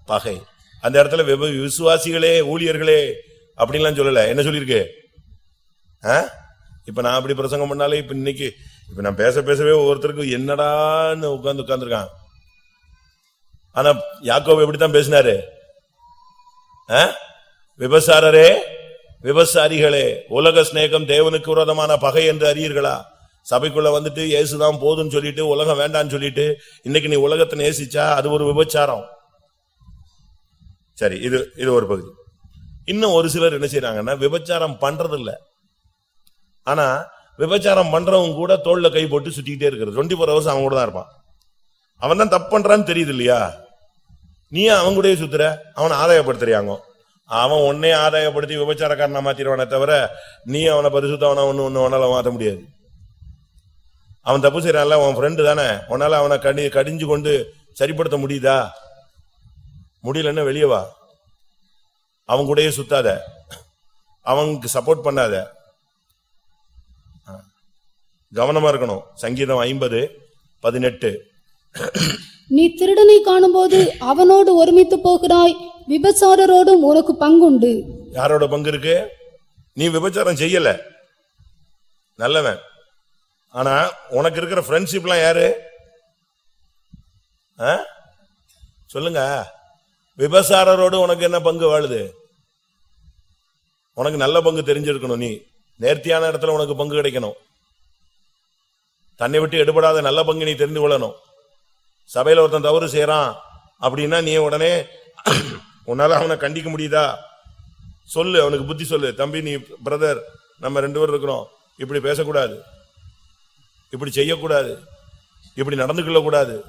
பகை. அந்த இடத்துல விசுவாசிகளே ஊழியர்களே அப்படின்லாம் சொல்லல. என்ன சொல்லியிருக்கு? ஆ? இப்ப நான் அப்படி பிரசங்கம் பண்ணாலே இப்ப இன்னைக்கு இப்ப நான் பேச பேசவே ஒவ்வொருத்தருக்கும் என்னடான்னு உட்காந்து உட்காந்துருக்கான் ஆனா யாக்கோபு எப்படித்தான் பேசினாரு? ஆ? விபசாரரே விபசாரிகளே உலக சிநேகம் தேவனுக்கு விரோதமான பகை என்று அறியீர்களா? சபைக்குள்ள வந்துட்டு இயேசுதான் போதும்னு சொல்லிட்டு உலகம் வேண்டான்னு சொல்லிட்டு இன்னைக்கு நீ உலகத்தை நேசிச்சா அது ஒரு விபச்சாரம். சரி இது இது ஒரு பகுதி. இன்னும் ஒரு சிலர் என்ன செய்யறாங்கன்னா விபச்சாரம் பண்றது இல்ல ஆனா விபச்சாரம் பண்றவங்க கூட தோல்ல கை போட்டு சுத்திக்கிட்டே இருக்கிறது. டுவெண்ட்டி ஃபோர் ஹவர்ஸ் அவன் கூட தான் இருப்பான். அவன் தான் தப்பு பண்றான்னு தெரியுது இல்லையா? நீ அவன் கூடயே சுத்துற. அவனை ஆதாயப்படுத்துறியாங்க. அவன் உன்னே ஆதாயப்படுத்தி விபச்சாரக்காரனை மாத்திடுவானே தவிர நீ அவனை பரிசுத்தவனா ஒண்ணு ஒண்ணு உன்னால மாத்த முடியாது. அவன் தப்பு செய்யறான்ல உன் ஃப்ரெண்டு தானே. உன்னால அவனை கடி கடிஞ்சு கொண்டு சரிப்படுத்த முடியுதா? முடியலன்னா வெளியே வா. அவன் கூடயே சுத்தாத. அவனுக்கு சப்போர்ட் பண்ணாத. கவனமா இருக்கணும். சங்கீதம் ஐம்பது பதினெட்டு. நீ திருடனை காணும்போது அவனோடு ஒருமித்து போகிறாய் விபசாரரோடும் உனக்கு பங்குண்டு. யாரோட பங்கு இருக்கு? நீ விபச்சாரம் செய்யல. நல்லவன். ஆனா உனக்கு இருக்கிற ஃப்ரெண்ட்ஷிப்லாம் யாரு? ஆ? சொல்லுங்க. விபசாரரோடு உனக்கு என்ன பங்கு வாழுது? உனக்கு நல்ல பங்கு தெரிஞ்சிருக்கணும் நீ. நேர்த்தியான இடத்துல உனக்கு பங்கு கிடைக்கணும். தன்னை விட்டு எடுபடாத நல்ல பங்கு நீ தெரிந்து கொள்ளணும். சபையில் ஒருத்தன் தவறு செய்யறான் அப்படின்னா நீ உடனே உன்னால அவனை கண்டிக்க முடியுதா? சொல்லு அவனுக்கு புத்தி சொல்லு. தம்பி நீ பிரதர் நம்ம ரெண்டு பேர் இருக்கிறோம். இப்படி பேசக்கூடாது. இப்படி செய்யக்கூடாது. இப்படி நடந்துக்கொள்ள கூடாது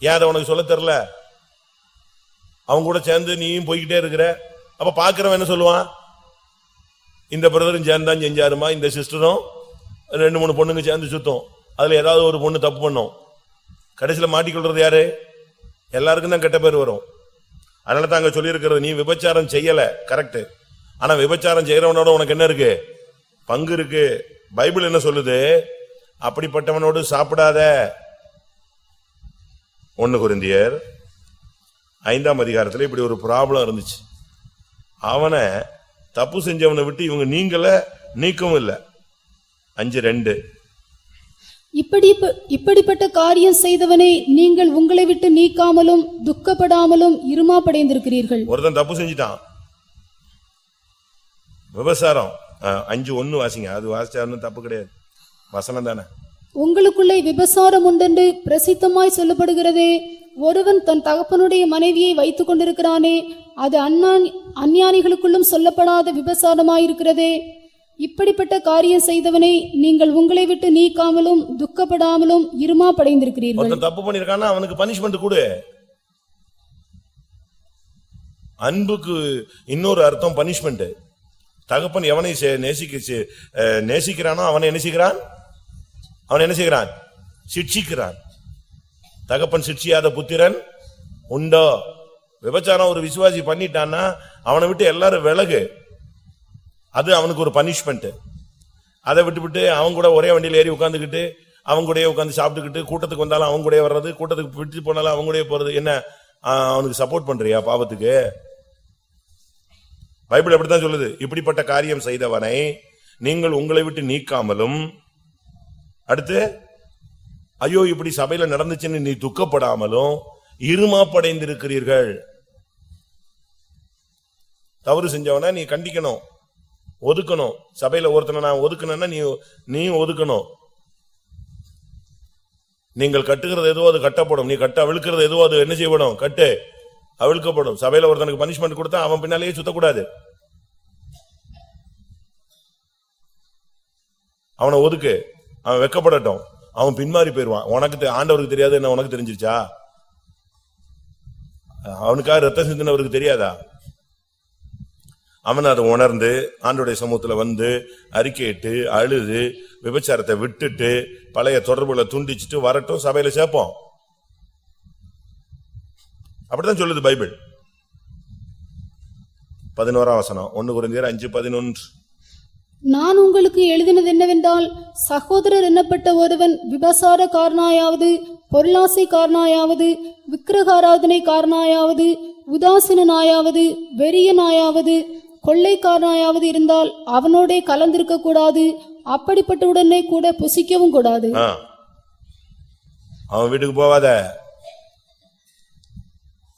ஏன் அதை உனக்கு சொல்ல தெரில அவங்க கூட சேர்ந்து நீயும் போய்கிட்டே இருக்கிற அப்ப பாக்குறவன் என்ன சொல்லுவான்? இந்த பிரதரும் சேர்ந்தான் செஞ்சாருமா? இந்த சிஸ்டரும் ரெண்டு மூணு பொண்ணுங்க சேர்ந்து சுத்தம். அதுல ஏதாவது ஒரு பொண்ணு தப்பு பண்ணும். கடைசியில் மாட்டிக்கொள்றது யாரு? எல்லாருக்கும் தான் கெட்ட பேர் வரும். அதனால தான் அங்க சொல்லியிருக்கிறது நீ விபச்சாரம் செய்யல. கரெக்ட் ஆனா விபச்சாரம் செய்யறவனோட உனக்கு என்ன இருக்கு? பங்கு இருக்கு. பைபிள் என்ன சொல்லுது? அப்படிப்பட்டவனோடு சாப்பிடாத. ஒன்னு குருந்தியர் ஐந்தாம் அதிகாரத்தில் இப்படி ஒரு ப்ராப்ளம் இருந்துச்சு. அவனை தப்பு செஞ்சவனை விட்டு இவங்க நீங்கள நீக்கவும் இல்லை. அஞ்சு ரெண்டு. இப்படி இப்படிப்பட்ட காரியம் செய்தவனை நீங்கள் உங்களை விட்டு நீக்காமலும் துக்கப்படாமலும் இருமாப்படைந்திருக்கிறீர்கள். ஒருத்தன் தப்பு செஞ்சிட்டான். விபசாரம் அஞ்சு ஒண்ணு வாசிங்க. அது வாசிச்சாருன்னு தப்பு கிடையாது. வசனம் தானே. உங்களுக்குள்ளே விபசாரம் உண்டென்று பிரசித்தமாய் சொல்லப்படுகிறதே ஒருவன் தன் தகப்பனுடைய மனைவியை வைத்துக் கொண்டிருக்கிறானே அது அந்நான் அஞ்ஞானிகளுக்குள்ளும் சொல்லப்படாத விபசாரமாயிருக்கிறதே. இப்படிப்பட்ட காரியம் செய்தவனை நீங்கள் உங்களை விட்டு நீக்காமலும் துக்கப்படாமலும் இருமாப்படைந்திருக்கிறீர்கள். ஒருத்தன் தப்பு பண்ணிருக்கான்னா அவனுக்கு பனிஷ்மெண்ட் கொடு. அன்புக்கு இன்னொரு அர்த்தம் பனிஷ்மெண்ட் தகப்பன் எவனை நேசிக்க நேசிக்கிறானோ அவனை என்ன செய்கிறான்? அவன் என்ன செய்கிறான்? சிட்சிக்கிறான். தகப்பன் சிட்சியாத புத்திரன் உண்டோ? விபச்சாரம் ஒரு விசுவாசி பண்ணிட்டான்னா அவனை விட்டு எல்லாரும் விலகு. அது அவனுக்கு ஒரு பனிஷ்மெண்ட் அதை விட்டுவிட்டு அவன் கூட ஒரே வண்டியில் ஏறி உட்காந்துக்கிட்டு அவங்க கூடயே உட்காந்து சாப்பிட்டுக்கிட்டு கூட்டத்துக்கு வந்தாலும் அவங்க கூடயே வர்றது கூட்டத்துக்கு விட்டு போனாலும் அவங்க கூடயே போறது என்ன? அவனுக்கு சப்போர்ட் பண்றியா பாவத்துக்கு? பைபிள் அப்படித்தான் சொல்லுது. இப்படிப்பட்ட காரியம் செய்தவனை நீங்கள் உங்களை விட்டு நீக்காமலும் அடுத்து ஐயோ இப்படி சபையில நடந்துச்சுன்னு நீ துக்கப்படாமலும் இருமாப்படைந்திருக்கிறீர்கள். தவறு செஞ்சவன நீ கண்டிக்கணும். ஒதுக்கணும். சபையில ஒருத்தனை நான் ஒதுக்கணும்னா நீ நீயும் ஒதுக்கணும். நீங்கள் கட்டுகிறது எதுவோ அது கட்டப்படும். நீ கட்ட அவிழ்க்கிறது எதுவோ அது என்ன செய்யப்படும்? கட்டு. அவிழ்க்கப்படும். சபையில ஒருத்தனுக்கு பனிஷ்மெண்ட் கொடுத்தா அவன் பின்னாலேயே சுத்தக்கூடாது. அவனை ஒதுக்கு. அவன் வெக்கப்படட்டும். அவன் பின்மாறி போயிருவான் உனக்கு தெ- ஆண்டவருக்கு தெரியாது என்ன உனக்கு தெரிஞ்சிருச்சா? அவனுக்காக ரத்தம் சிந்தினவருக்கு தெரியாதா? அவன் அதை உணர்ந்து ஆண்டுடைய சமூகத்தில் வந்து அறிக்கையிட்டு அழுது விபச்சாரத்தை விட்டுட்டு பழைய தொடர்புகளை துண்டிச்சிட்டு வரட்டும் சபையில சேர்ப்போம். அப்படிதான் சொல்லுது பைபிள். பதினோராம் வசனம் ஒன்னு குறைந்தர் அஞ்சு பதினொன்று. நான் உங்களுக்கு எழுதினது என்னவென்றால் சகோதரர் என்னப்பட்ட ஒருவன் விபசார காரணாயாவது பொருளாசை காரணாயாவது விக்கிரகாராதனை காரணாயாவது உதாசீனாயாவது வெறியனாயாவது கொள்ளைக்காரனாயாவது இருந்தால் அவனோட கலந்திருக்க கூடாது அப்படிப்பட்டவுடனே கூட புசிக்கவும் கூடாது. அவன் வீட்டுக்கு போவாத.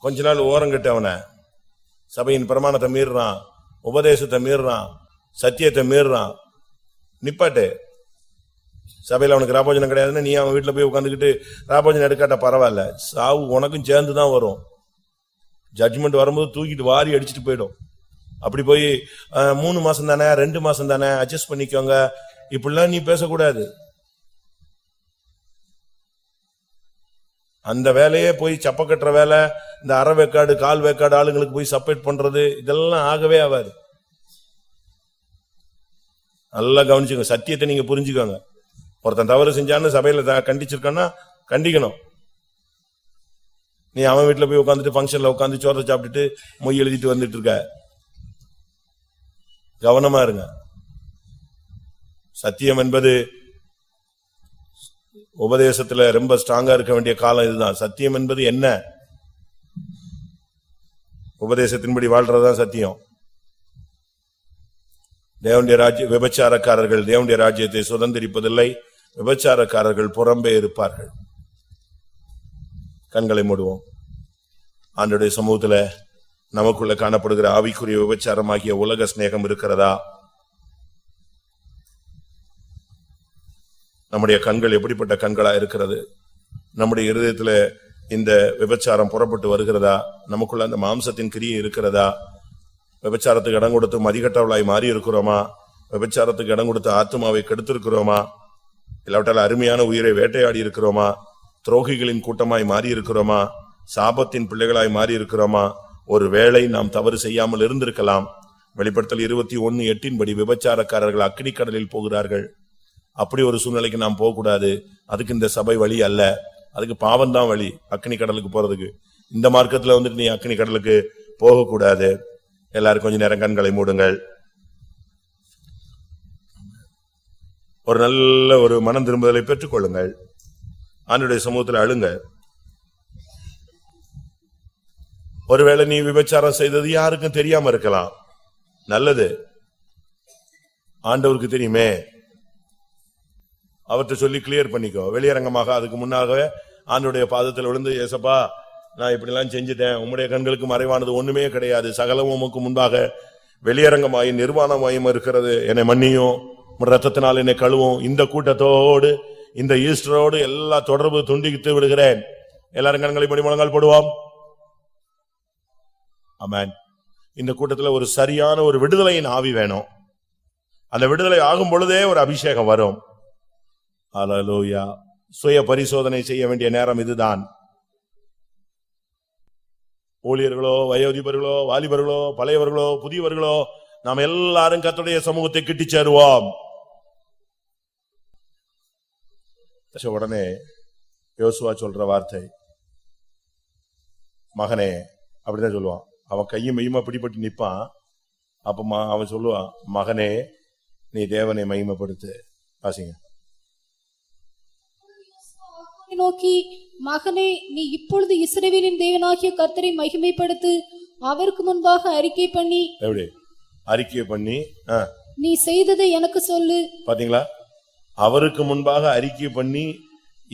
கொஞ்ச நாள் ஓரங்கட்டு அவனை. சபையின் பிரமாணத்தை மீறுறான் உபதேசத்தை மீறுறான் சத்தியத்தை மீறுறான். நிப்பாட்டு. சபையில் அவனுக்கு ராபோஜனம் கிடையாதுன்னு நீ அவன் வீட்டில் போய் உட்காந்துக்கிட்டு ராபோஜனம் எடுக்காட்ட பரவாயில்ல. சாவு உனக்கும் சேர்ந்து தான் வரும். ஜட்ஜ்மெண்ட் வரும்போது தூக்கிட்டு வாரி அடிச்சுட்டு போயிடும். அப்படி போய் மூணு மாசம் தானே ரெண்டு மாசம் தானே அட்ஜஸ்ட் பண்ணிக்கோங்க. இப்படிலாம் நீ பேசக்கூடாது. அந்த வேலையே போய் சப்ப கட்டுற வேலை இந்த அரை வேக்காடு கால் வேக்காடு ஆளுங்களுக்கு போய் சப்போர்ட் பண்றது இதெல்லாம் ஆகவே ஆகாது. நல்லா கவனிச்சுங்க சத்தியத்தை நீங்க புரிஞ்சுக்கோங்க. ஒருத்தன் தவறு செஞ்சான்னு சபையில கண்டிச்சிருக்கான்னா கண்டிக்கணும். நீ அவன் வீட்டில் போய் உட்காந்துட்டு ஃபங்க்ஷனில் உட்காந்து சோறத்தை சாப்பிட்டுட்டு மொய் எழுதிட்டு வந்துட்டு இருக்க. கவனமா இருங்க. சத்தியம் என்பது உபதேசத்துல ரொம்ப ஸ்ட்ராங்கா இருக்க வேண்டிய காலம் இதுதான். சத்தியம் என்பது என்ன? உபதேசத்தின்படி வாழ்றதுதான் சத்தியம். தேவனுடைய ராஜ்ய விபச்சாரக்காரர்கள் தேவனுடைய ராஜ்யத்தை சுதந்திரிப்பதில்லை. விபச்சாரக்காரர்கள் புறம்பே இருப்பார்கள். கண்களை மூடுவோம். ஆண்டுடைய சமூகத்தில் நமக்குள்ள காணப்படுகிற ஆவிக்குரிய விபச்சாரமாகிய உலக சிநேகம் இருக்கிறதா? நம்முடைய கண்கள் எப்படிப்பட்ட கண்களா இருக்கிறது? நம்முடைய இருதயத்துல இந்த விபச்சாரம் புறப்பட்டு வருகிறதா? நமக்குள்ள அந்த மாம்சத்தின் கிரியை இருக்கிறதா? விபச்சாரத்துக்கு இடம் கொடுத்து மதிகட்டவளாய் மாறி இருக்கிறோமா விபச்சாரத்துக்கு இடம் கொடுத்து ஆத்மாவை கெடுத்திருக்கிறோமா? இல்லாவிட்டால் அருமையான உயிரை வேட்டையாடி இருக்கிறோமா? துரோகிகளின் கூட்டமாய் மாறி இருக்கிறோமா சாபத்தின் பிள்ளைகளாய் மாறி இருக்கிறோமா ஒரு வேளை நாம் தவறு செய்யாமல் இருந்திருக்கலாம். வெளிப்படுத்தல் இருபத்தி ஒன்னு எட்டின்படி விபச்சாரக்காரர்கள் அக்னி கடலில் போகிறார்கள். அப்படி ஒரு சூழ்நிலைக்கு நாம் போகக்கூடாது. அதுக்கு இந்த சபை வழி அல்ல. அதுக்கு பாவம் தான் வழி அக்னி கடலுக்கு போறதுக்கு. இந்த மார்க்கத்துல வந்துட்டு நீ அக்னி கடலுக்கு போகக்கூடாது. எல்லாரும் கொஞ்சம் நேரம் கண்களை மூடுங்கள். ஒரு நல்ல ஒரு மனம் திரும்புதலை பெற்றுக் கொள்ளுங்கள் ஆண்டுடைய சமூகத்தில் அழுங்க. ஒருவேளை நீ விபச்சாரம் செய்தது யாருக்கும் தெரியாம இருக்கலாம். நல்லது. ஆண்டவருக்கு தெரியுமே. அவர்கிட்ட சொல்லி கிளியர் பண்ணிக்கோ. வெளியரங்கமாக அதுக்கு முன்னாக ஆண்டுடைய பாதத்தில் விழுந்து ஏசப்பா நான் இப்படிலாம் செஞ்சுட்டேன். உம்முடைய கண்களுக்கு மறைவானது ஒண்ணுமே கிடையாது. சகலமும் உமக்கு முன்பாக வெளியரங்கமாயி நிர்வாணமாயும் இருக்கிறது. என்னை மன்னியும். ரத்தத்தினால் என்னை கழுவும். இந்த கூட்டத்தோடு இந்த ஈஸ்டரோடு எல்லா தொடர்பு துண்டித்து விடுகிறேன். எல்லாரும் கண்களை படி முழங்கால் போடுவோம். அமேன் இந்த கூட்டத்தில் ஒரு சரியான ஒரு விடுதலையின் ஆவி வேணும். அந்த விடுதலை ஆகும் பொழுதே ஒரு அபிஷேகம் வரும். அலலோயா சுய பரிசோதனை செய்ய வேண்டிய நேரம் இதுதான். ஊழியர்களோ வயோதிபர்களோ வாலிபர்களோ பழையவர்களோ புதியவர்களோ நாம் எல்லாரும் கத்துடைய சமூகத்தை கிட்டி சேருவோம். உடனே யோசுவா சொல்ற வார்த்தை. மகனே அப்படிதான் சொல்லுவான். அவன் கையும் மெய்யுமா பிடிபட்டு நிப்பான். அப்ப அவன் சொல்லுவான் மகனே நீ தேவனை மகிமைப்படுத்து. வாசிங்க. நோக்கி மகனே நீ இப்பொழுது இஸ்ரவேலின் தேவனாகிய கர்த்தரை மகிமைப்படுத்து அவருக்கு முன்பாக அறிக்கை பண்ணி. எப்படி? அறிக்கை பண்ணி நீ செய்ததை எனக்கு சொல்லு. பாத்தீங்களா? அவருக்கு முன்பாக அறிக்கை பண்ணி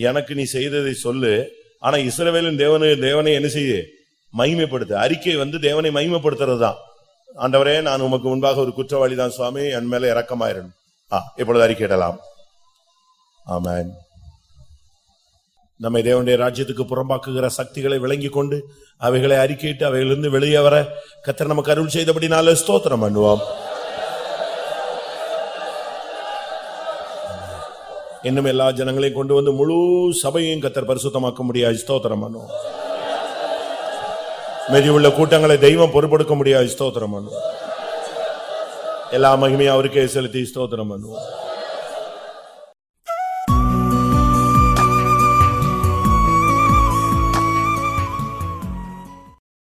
எனக்கு நீ செய்ததை சொல்லு. ஆனா இஸ்ரவேலின் தேவனை தேவனை என்ன செய்ய மகிமைப்படுத்து. அறிக்கை வந்து தேவனை மகிமைப்படுத்துறது தான் ஆண்டவரே நான் உமக்கு முன்பாக ஒரு குற்றவாளி தான் சுவாமி என் மேல இறக்கமாயிரணும் ஆ இப்பொழுது அறிக்கையிடலாம் ஆமாம் நம்மை தேவனுடைய ராஜ்யத்துக்கு புறம்பாக்குகிற சக்திகளை விளங்கி கொண்டு அவைகளை அறிக்கையிட்டு அவைகளிலிருந்து வெளியே வர கத்தர் நமக்கு அருள் செய்தபடி நாலு ஸ்தோத்திரம் பண்ணுவோம். இன்னும் எல்லா ஜனங்களையும் கொண்டு வந்து முழு சபையும் கத்தர் பரிசுத்தமாக்க முடியாது. ஸ்தோத்திரம் பண்ணுவோம். மெதியுள்ள கூட்டங்களை தெய்வம் பொறுப்படுத்த முடியாது. ஸ்தோத்திரம் பண்ணுவோம். எல்லா மகிமையும் அவருக்கே செலுத்தி ஸ்தோத்திரம் பண்ணுவோம்.